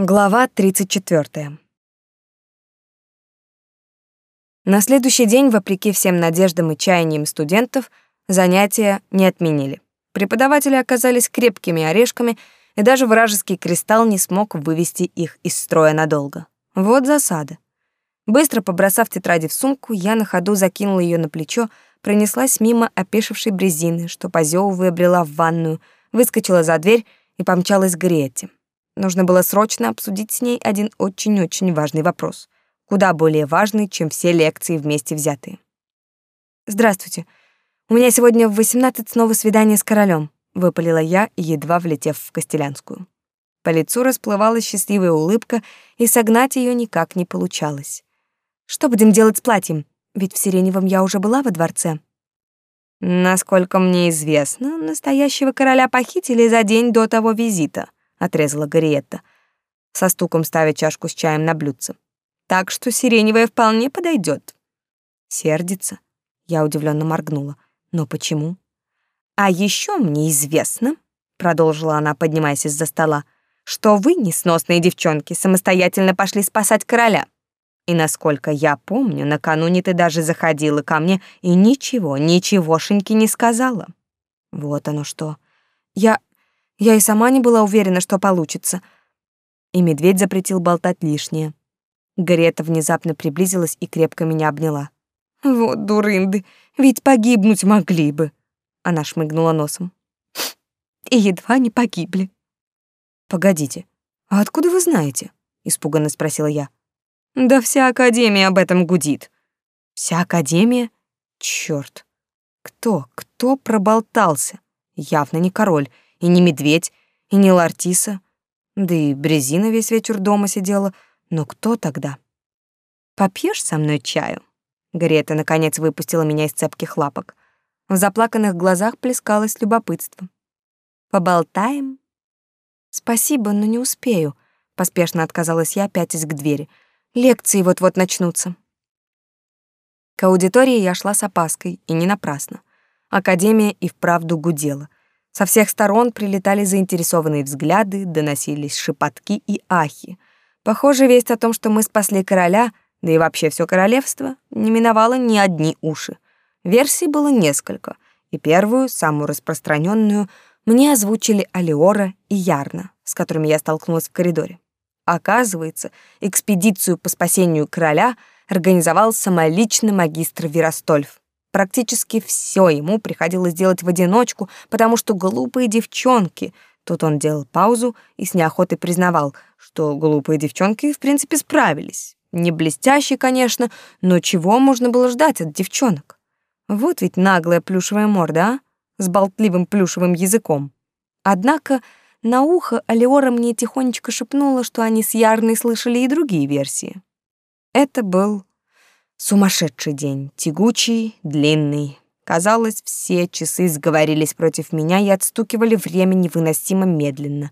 Глава 34. На следующий день, вопреки всем надеждам и чаяниям студентов, занятия не отменили. Преподаватели оказались крепкими орешками, и даже вражеский кристалл не смог вывести их из строя надолго. Вот засада. Быстро побросав тетради в сумку, я на ходу закинула ее на плечо, пронеслась мимо опешившей брезины, что позёвывая брела в ванную, выскочила за дверь и помчалась к Гретте. Нужно было срочно обсудить с ней один очень-очень важный вопрос, куда более важный, чем все лекции вместе взятые. «Здравствуйте. У меня сегодня в 18 снова свидание с королем, выпалила я, едва влетев в Костелянскую. По лицу расплывалась счастливая улыбка, и согнать ее никак не получалось. «Что будем делать с платьем? Ведь в Сиреневом я уже была во дворце». «Насколько мне известно, настоящего короля похитили за день до того визита», отрезала Гарриетта, со стуком ставя чашку с чаем на блюдце. Так что сиреневая вполне подойдет. Сердится. Я удивленно моргнула. Но почему? А еще мне известно, продолжила она, поднимаясь из-за стола, что вы, несносные девчонки, самостоятельно пошли спасать короля. И насколько я помню, накануне ты даже заходила ко мне и ничего, ничегошеньки не сказала. Вот оно что. Я я и сама не была уверена, что получится. И медведь запретил болтать лишнее. Грета внезапно приблизилась и крепко меня обняла. «Вот дурынды, ведь погибнуть могли бы!» Она шмыгнула носом. «И едва не погибли». «Погодите, а откуда вы знаете?» Испуганно спросила я. «Да вся Академия об этом гудит». «Вся Академия? Чёрт! Кто, кто проболтался? Явно не король, и не медведь, и не Лартиса. Да и Брезина весь вечер дома сидела. Но кто тогда? «Попьешь со мной чаю?» Грета, наконец, выпустила меня из цепких лапок. В заплаканных глазах плескалось любопытство. «Поболтаем?» «Спасибо, но не успею», — поспешно отказалась я, пятясь к двери. «Лекции вот-вот начнутся». К аудитории я шла с опаской, и не напрасно. Академия и вправду гудела. Со всех сторон прилетали заинтересованные взгляды, доносились шепотки и ахи. Похоже, весть о том, что мы спасли короля, да и вообще все королевство, не миновала ни одни уши. Версий было несколько, и первую, самую распространенную, мне озвучили Алиора и Ярна, с которыми я столкнулась в коридоре. Оказывается, экспедицию по спасению короля организовал самолично магистр Веростольф, Практически все ему приходилось делать в одиночку, потому что глупые девчонки... Тут он делал паузу и с неохотой признавал, что глупые девчонки в принципе справились. Не блестяще, конечно, но чего можно было ждать от девчонок? Вот ведь наглая плюшевая морда, а? С болтливым плюшевым языком. Однако на ухо Алиора мне тихонечко шепнула, что они с Ярной слышали и другие версии. Это был Сумасшедший день, тягучий, длинный. Казалось, все часы сговорились против меня и отстукивали время невыносимо медленно.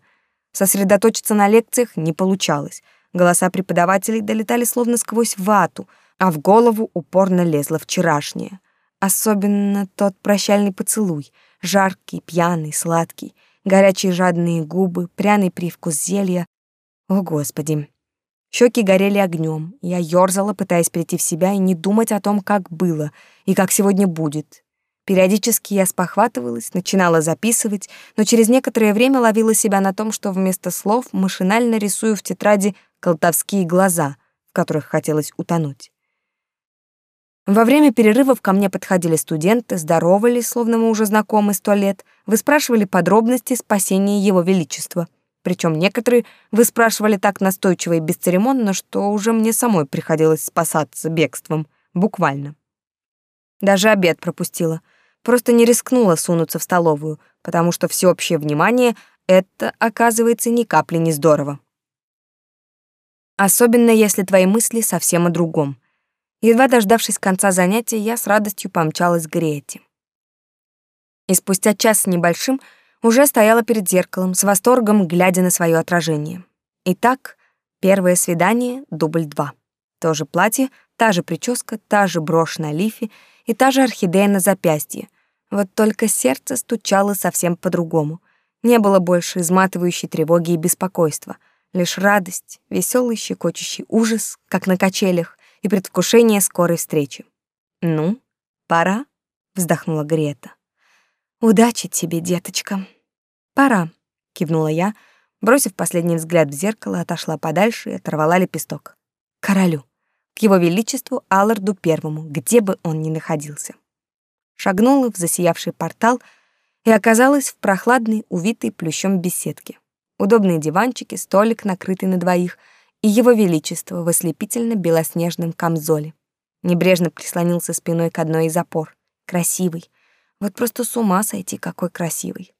Сосредоточиться на лекциях не получалось. Голоса преподавателей долетали словно сквозь вату, а в голову упорно лезло вчерашнее. Особенно тот прощальный поцелуй, жаркий, пьяный, сладкий, горячие жадные губы, пряный привкус зелья. О, Господи! Щеки горели огнем. Я ёрзала, пытаясь прийти в себя и не думать о том, как было и как сегодня будет. Периодически я спохватывалась, начинала записывать, но через некоторое время ловила себя на том, что вместо слов машинально рисую в тетради колдовские глаза, в которых хотелось утонуть. Во время перерывов ко мне подходили студенты, здоровались, словно мы уже знакомы сто лет, выспрашивали подробности спасения Его Величества — причем некоторые выспрашивали так настойчиво и бесцеремонно, что уже мне самой приходилось спасаться бегством, буквально. Даже обед пропустила. Просто не рискнула сунуться в столовую, потому что всеобщее внимание — это, оказывается, ни капли не здорово. Особенно если твои мысли совсем о другом. Едва дождавшись конца занятия, я с радостью помчалась к Грете. И спустя час с небольшим — уже стояла перед зеркалом, с восторгом глядя на свое отражение. Итак, первое свидание, дубль два. То же платье, та же прическа, та же брошь на лифе и та же орхидея на запястье. Вот только сердце стучало совсем по-другому. Не было больше изматывающей тревоги и беспокойства. Лишь радость, веселый щекочущий ужас, как на качелях, и предвкушение скорой встречи. «Ну, пора», — вздохнула Грета. «Удачи тебе, деточка». «Пора», — кивнула я, бросив последний взгляд в зеркало, отошла подальше и оторвала лепесток. «Королю, к его величеству Алларду Первому, где бы он ни находился». Шагнула в засиявший портал и оказалась в прохладной, увитой плющом беседке удобные диванчики, столик, накрытый на двоих, и его величество в ослепительно-белоснежном камзоле. Небрежно прислонился спиной к одной из опор. Красивый. Вот просто с ума сойти, какой красивый.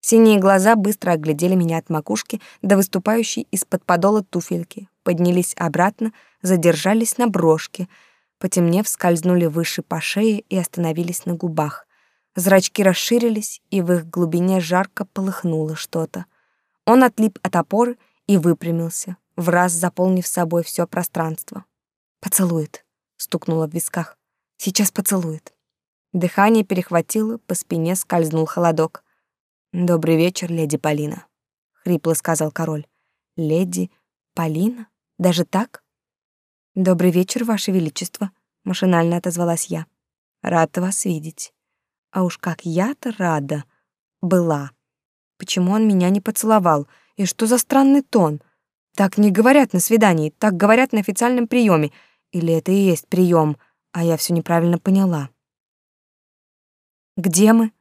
Синие глаза быстро оглядели меня от макушки до выступающей из-под подола туфельки, поднялись обратно, задержались на брошке, потемнев, скользнули выше по шее и остановились на губах. Зрачки расширились, и в их глубине жарко полыхнуло что-то. Он отлип от опоры и выпрямился, в раз заполнив собой все пространство. «Поцелует», — стукнуло в висках. «Сейчас поцелует». Дыхание перехватило, по спине скользнул холодок. «Добрый вечер, леди Полина», — хрипло сказал король. «Леди Полина? Даже так?» «Добрый вечер, ваше величество», — машинально отозвалась я. «Рад вас видеть. А уж как я-то рада была». Почему он меня не поцеловал? И что за странный тон? Так не говорят на свидании, так говорят на официальном приеме. Или это и есть прием, а я все неправильно поняла. Где мы?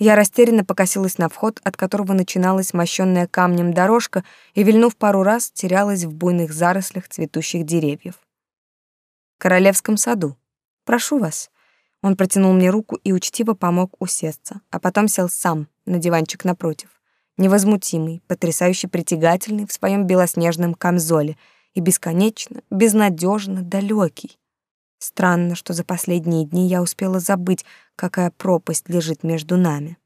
Я растерянно покосилась на вход, от которого начиналась мощенная камнем дорожка, и, вильнув пару раз, терялась в буйных зарослях цветущих деревьев. Королевском саду. Прошу вас. Он протянул мне руку и учтиво помог усесться, а потом сел сам на диванчик напротив. Невозмутимый, потрясающе притягательный в своем белоснежном камзоле и бесконечно, безнадежно далекий. Странно, что за последние дни я успела забыть, какая пропасть лежит между нами.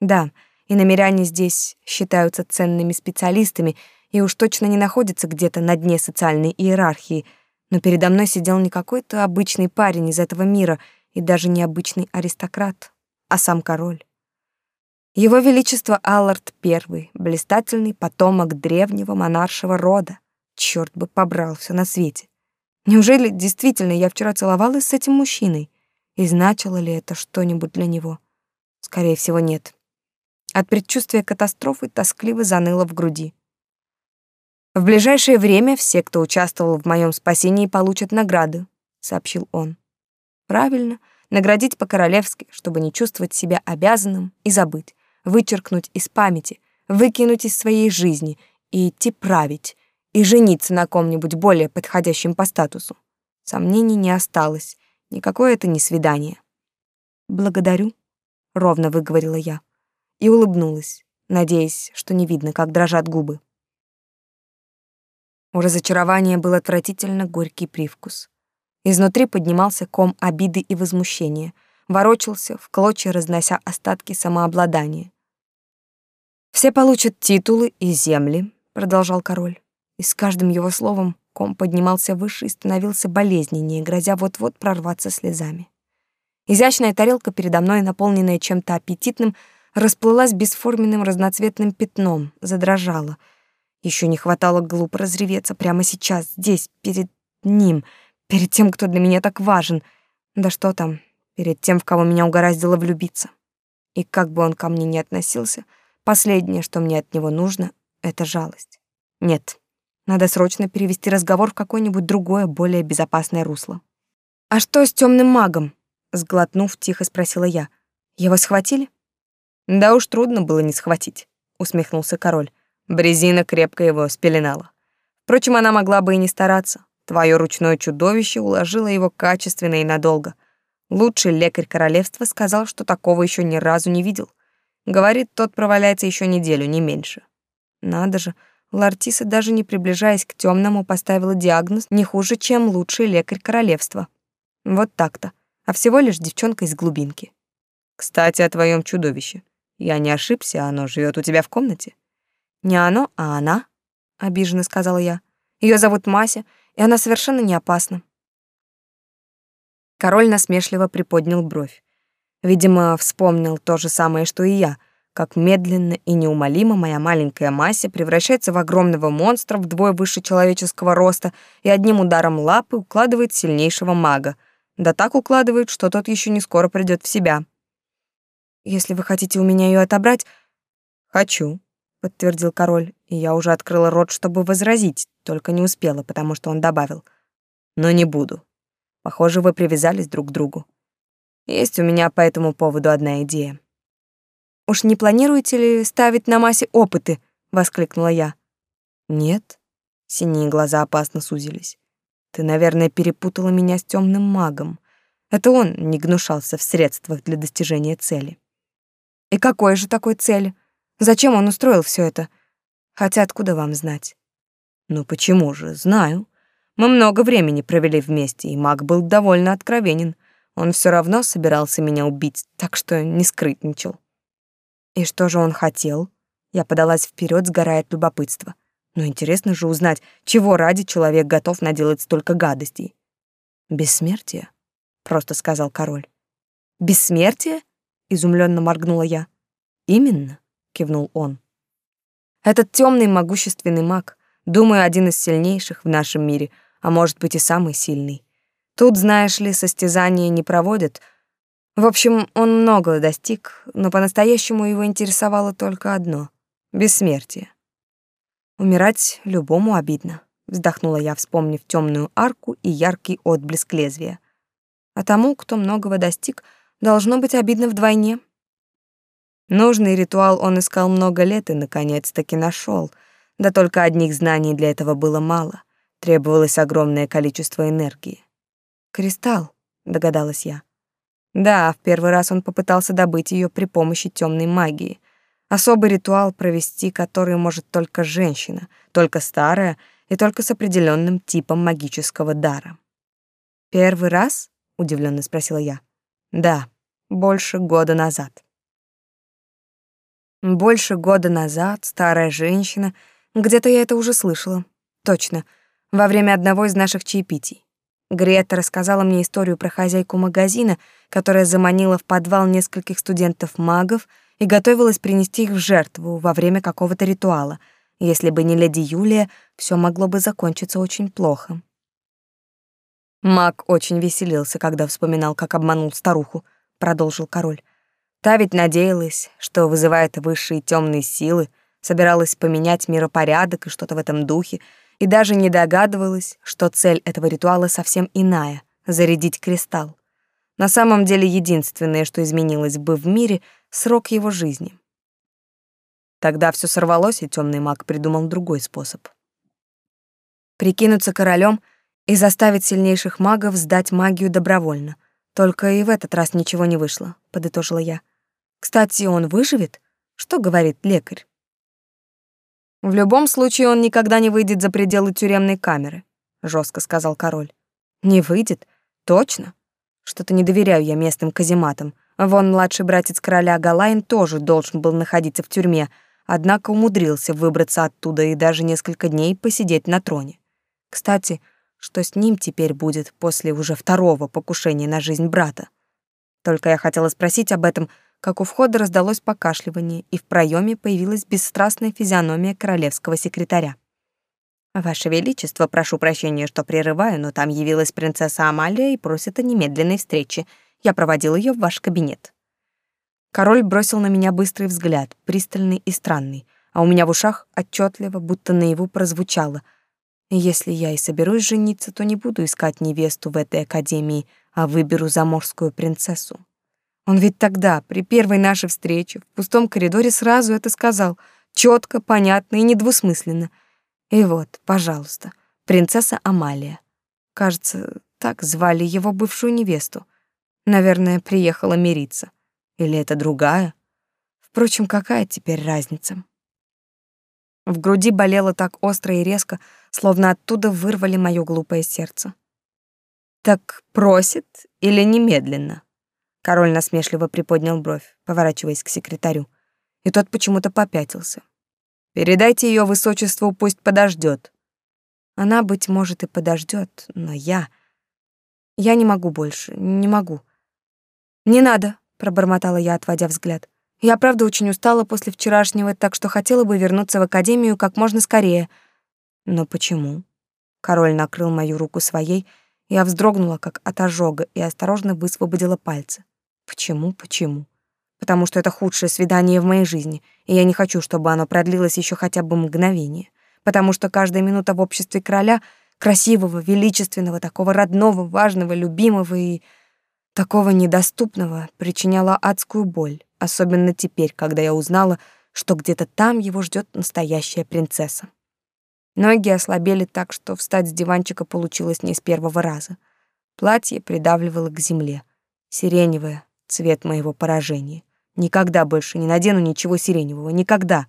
Да, и намеряне здесь считаются ценными специалистами и уж точно не находятся где-то на дне социальной иерархии, но передо мной сидел не какой-то обычный парень из этого мира — и даже не обычный аристократ, а сам король. Его Величество Аллард I, блистательный потомок древнего монаршего рода. Черт бы побрал все на свете. Неужели действительно я вчера целовалась с этим мужчиной? И значило ли это что-нибудь для него? Скорее всего, нет. От предчувствия катастрофы тоскливо заныло в груди. В ближайшее время все, кто участвовал в моем спасении, получат награды, сообщил он. Правильно, наградить по-королевски, чтобы не чувствовать себя обязанным и забыть, вычеркнуть из памяти, выкинуть из своей жизни и идти править, и жениться на ком-нибудь более подходящем по статусу. Сомнений не осталось, никакое это не свидание. «Благодарю», — ровно выговорила я, и улыбнулась, надеясь, что не видно, как дрожат губы. У разочарования был отвратительно горький привкус. Изнутри поднимался ком обиды и возмущения, ворочался, в клочья разнося остатки самообладания. «Все получат титулы и земли», — продолжал король. И с каждым его словом ком поднимался выше и становился болезненнее, грозя вот-вот прорваться слезами. Изящная тарелка передо мной, наполненная чем-то аппетитным, расплылась бесформенным разноцветным пятном, задрожала. Еще не хватало глупо разреветься прямо сейчас, здесь, перед ним — Перед тем, кто для меня так важен. Да что там, перед тем, в кого меня угораздило влюбиться. И как бы он ко мне ни относился, последнее, что мне от него нужно, это жалость. Нет, надо срочно перевести разговор в какое-нибудь другое, более безопасное русло. «А что с темным магом?» Сглотнув, тихо спросила я. «Его схватили?» «Да уж трудно было не схватить», — усмехнулся король. Брезина крепко его спеленала. Впрочем, она могла бы и не стараться. Твое ручное чудовище уложило его качественно и надолго. Лучший лекарь королевства сказал, что такого еще ни разу не видел. Говорит, тот проваляется еще неделю, не меньше. Надо же, Лартиса, даже не приближаясь к темному, поставила диагноз не хуже, чем лучший лекарь королевства. Вот так-то. А всего лишь девчонка из глубинки. Кстати, о твоем чудовище. Я не ошибся, оно живет у тебя в комнате. Не оно, а она, обиженно сказала я. Ее зовут Мася, и она совершенно не опасна. Король насмешливо приподнял бровь. Видимо, вспомнил то же самое, что и я. Как медленно и неумолимо моя маленькая масса превращается в огромного монстра вдвое выше человеческого роста и одним ударом лапы укладывает сильнейшего мага. Да так укладывает, что тот еще не скоро придет в себя. Если вы хотите у меня ее отобрать... Хочу, подтвердил король, и я уже открыла рот, чтобы возразить, только не успела, потому что он добавил. Но не буду. Похоже, вы привязались друг к другу. Есть у меня по этому поводу одна идея. Уж не планируете ли ставить на массе опыты? воскликнула я. Нет. Синие глаза опасно сузились. Ты, наверное, перепутала меня с темным магом. Это он не гнушался в средствах для достижения цели. И какой же такой цели? Зачем он устроил все это? Хотя откуда вам знать? Ну почему же? Знаю. Мы много времени провели вместе, и маг был довольно откровенен. Он все равно собирался меня убить, так что не скрытничал. И что же он хотел? Я подалась вперед, сгорая от любопытства. Но интересно же узнать, чего ради человек готов наделать столько гадостей. Бессмертие, просто сказал король. Бессмертие? изумленно моргнула я. Именно, кивнул он. Этот темный могущественный маг, думаю, один из сильнейших в нашем мире, а может быть и самый сильный. Тут, знаешь ли, состязания не проводят, в общем, он много достиг, но по-настоящему его интересовало только одно — бессмертие. Умирать любому обидно, вздохнула я, вспомнив темную арку и яркий отблеск лезвия. А тому, кто многого достиг, должно быть обидно вдвойне. Нужный ритуал он искал много лет и, наконец-таки, нашел. Да только одних знаний для этого было мало. Требовалось огромное количество энергии. «Кристалл», — догадалась я. Да, в первый раз он попытался добыть ее при помощи темной магии. Особый ритуал провести, который может только женщина, только старая и только с определенным типом магического дара. Первый раз? удивленно спросила я. Да, больше года назад. Больше года назад старая женщина, где-то я это уже слышала. Точно, во время одного из наших чаепитий. Грета рассказала мне историю про хозяйку магазина, которая заманила в подвал нескольких студентов-магов и готовилась принести их в жертву во время какого-то ритуала. Если бы не леди Юлия, все могло бы закончиться очень плохо. Маг очень веселился, когда вспоминал, как обманул старуху, продолжил король. Та ведь надеялась, что вызывает высшие темные силы, собиралась поменять миропорядок и что-то в этом духе, и даже не догадывалась, что цель этого ритуала совсем иная — зарядить кристалл. На самом деле единственное, что изменилось бы в мире — срок его жизни. Тогда все сорвалось, и темный маг придумал другой способ. Прикинуться королем и заставить сильнейших магов сдать магию добровольно. Только и в этот раз ничего не вышло, подытожила я. Кстати, он выживет? Что говорит лекарь? В любом случае он никогда не выйдет за пределы тюремной камеры, жестко сказал король. Не выйдет? Точно? Что-то не доверяю я местным казематам. Вон младший братец короля Галайн тоже должен был находиться в тюрьме, однако умудрился выбраться оттуда и даже несколько дней посидеть на троне. Кстати, что с ним теперь будет после уже второго покушения на жизнь брата? Только я хотела спросить об этом, как у входа раздалось покашливание, и в проеме появилась бесстрастная физиономия королевского секретаря. «Ваше Величество, прошу прощения, что прерываю, но там явилась принцесса Амалия и просит о немедленной встрече. Я проводил ее в ваш кабинет». Король бросил на меня быстрый взгляд, пристальный и странный, а у меня в ушах отчетливо, будто наяву прозвучало. «Если я и соберусь жениться, то не буду искать невесту в этой академии, а выберу заморскую принцессу». Он ведь тогда, при первой нашей встрече, в пустом коридоре сразу это сказал, четко, понятно и недвусмысленно. И вот, пожалуйста, принцесса Амалия. Кажется, так звали его бывшую невесту. Наверное, приехала мириться. Или это другая? Впрочем, какая теперь разница? В груди болело так остро и резко, словно оттуда вырвали моё глупое сердце. Так просит или немедленно? Король насмешливо приподнял бровь, поворачиваясь к секретарю, и тот почему-то попятился. Передайте ее высочеству, пусть подождет. Она быть может и подождет, но я я не могу больше, не могу. Не надо, пробормотала я, отводя взгляд. Я, правда, очень устала после вчерашнего, так что хотела бы вернуться в академию как можно скорее. Но почему? Король накрыл мою руку своей, я вздрогнула, как от ожога, и осторожно высвободила пальцы. Почему, почему? Потому что это худшее свидание в моей жизни, и я не хочу, чтобы оно продлилось еще хотя бы мгновение. Потому что каждая минута в обществе короля, красивого, величественного, такого родного, важного, любимого и такого недоступного, причиняла адскую боль, особенно теперь, когда я узнала, что где-то там его ждет настоящая принцесса. Ноги ослабели так, что встать с диванчика получилось не с первого раза. Платье придавливало к земле. Сиреневое, цвет моего поражения. Никогда больше не надену ничего сиреневого. Никогда.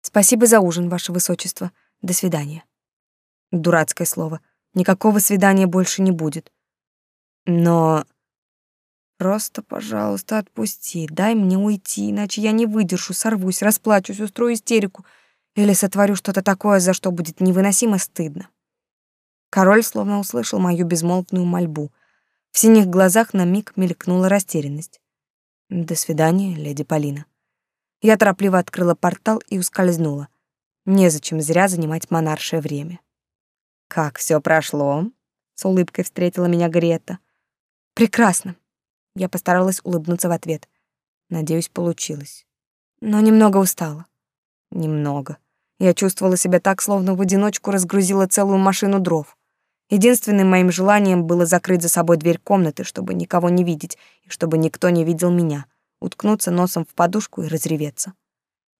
Спасибо за ужин, ваше высочество. До свидания. Дурацкое слово. Никакого свидания больше не будет. Но... Просто, пожалуйста, отпусти. Дай мне уйти, иначе я не выдержу, сорвусь, расплачусь, устрою истерику или сотворю что-то такое, за что будет невыносимо стыдно. Король словно услышал мою безмолвную мольбу. В синих глазах на миг мелькнула растерянность. «До свидания, леди Полина». Я торопливо открыла портал и ускользнула. Незачем зря занимать монаршее время. «Как все прошло?» — с улыбкой встретила меня Грета. «Прекрасно». Я постаралась улыбнуться в ответ. Надеюсь, получилось. Но немного устала. Немного. Я чувствовала себя так, словно в одиночку разгрузила целую машину дров. Единственным моим желанием было закрыть за собой дверь комнаты, чтобы никого не видеть и чтобы никто не видел меня, уткнуться носом в подушку и разреветься.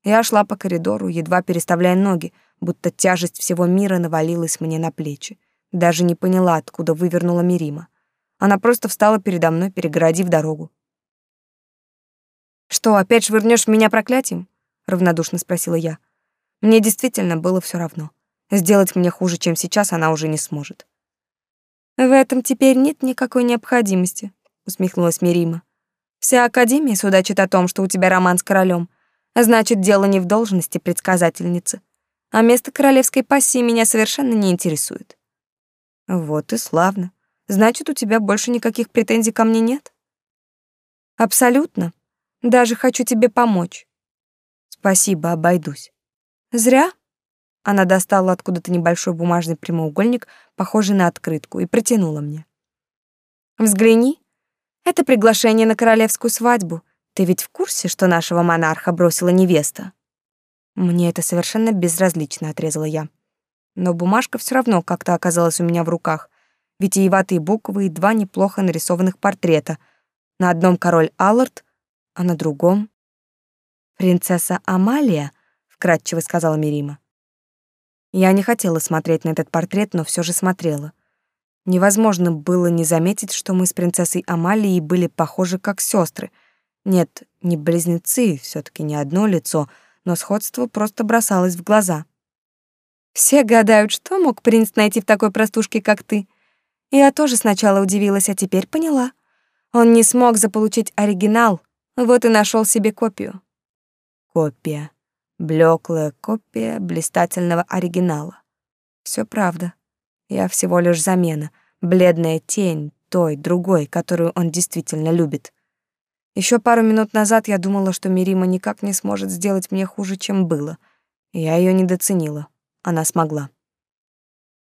Я шла по коридору, едва переставляя ноги, будто тяжесть всего мира навалилась мне на плечи. Даже не поняла, откуда вывернула Мирима. Она просто встала передо мной, перегородив дорогу. «Что, опять швырнешь меня проклятием?» — равнодушно спросила я. Мне действительно было все равно. Сделать мне хуже, чем сейчас, она уже не сможет. В этом теперь нет никакой необходимости, усмехнулась Мирима. Вся академия судачит о том, что у тебя роман с королем. Значит, дело не в должности предсказательницы. А место королевской пассии меня совершенно не интересует. Вот и славно. Значит, у тебя больше никаких претензий ко мне нет? Абсолютно. Даже хочу тебе помочь. Спасибо, обойдусь. Зря. Она достала откуда-то небольшой бумажный прямоугольник, похожий на открытку, и протянула мне. Взгляни. Это приглашение на королевскую свадьбу. Ты ведь в курсе, что нашего монарха бросила невеста? Мне это совершенно безразлично, отрезала я. Но бумажка все равно как-то оказалась у меня в руках. Витиеватые буквы и два неплохо нарисованных портрета. На одном король Аллард, а на другом принцесса Амалия, вкратчиво сказала Мирима. Я не хотела смотреть на этот портрет, но все же смотрела. Невозможно было не заметить, что мы с принцессой Амалией были похожи как сестры. Нет, не близнецы, все таки не одно лицо, но сходство просто бросалось в глаза. Все гадают, что мог принц найти в такой простушке, как ты. Я тоже сначала удивилась, а теперь поняла. Он не смог заполучить оригинал, вот и нашел себе копию. Копия. Блеклая копия блистательного оригинала. Все правда. Я всего лишь замена, бледная тень той, другой, которую он действительно любит. Еще пару минут назад я думала, что Мирима никак не сможет сделать мне хуже, чем было. Я ее недоценила. Она смогла.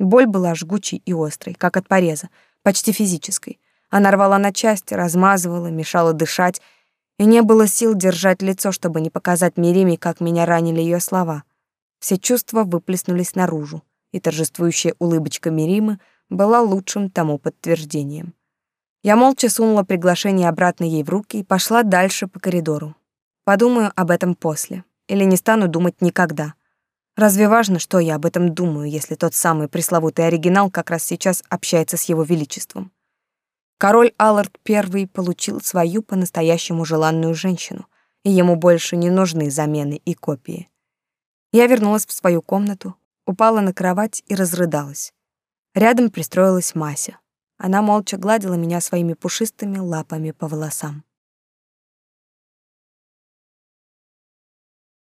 Боль была жгучей и острой, как от пореза, почти физической. Она рвала на части, размазывала, мешала дышать, и не было сил держать лицо, чтобы не показать Мириме, как меня ранили ее слова. Все чувства выплеснулись наружу, и торжествующая улыбочка Миримы была лучшим тому подтверждением. Я молча сунула приглашение обратно ей в руки и пошла дальше по коридору. Подумаю об этом после, или не стану думать никогда. Разве важно, что я об этом думаю, если тот самый пресловутый оригинал как раз сейчас общается с его величеством? Король Аллард I получил свою по-настоящему желанную женщину, и ему больше не нужны замены и копии. Я вернулась в свою комнату, упала на кровать и разрыдалась. Рядом пристроилась Мася. Она молча гладила меня своими пушистыми лапами по волосам.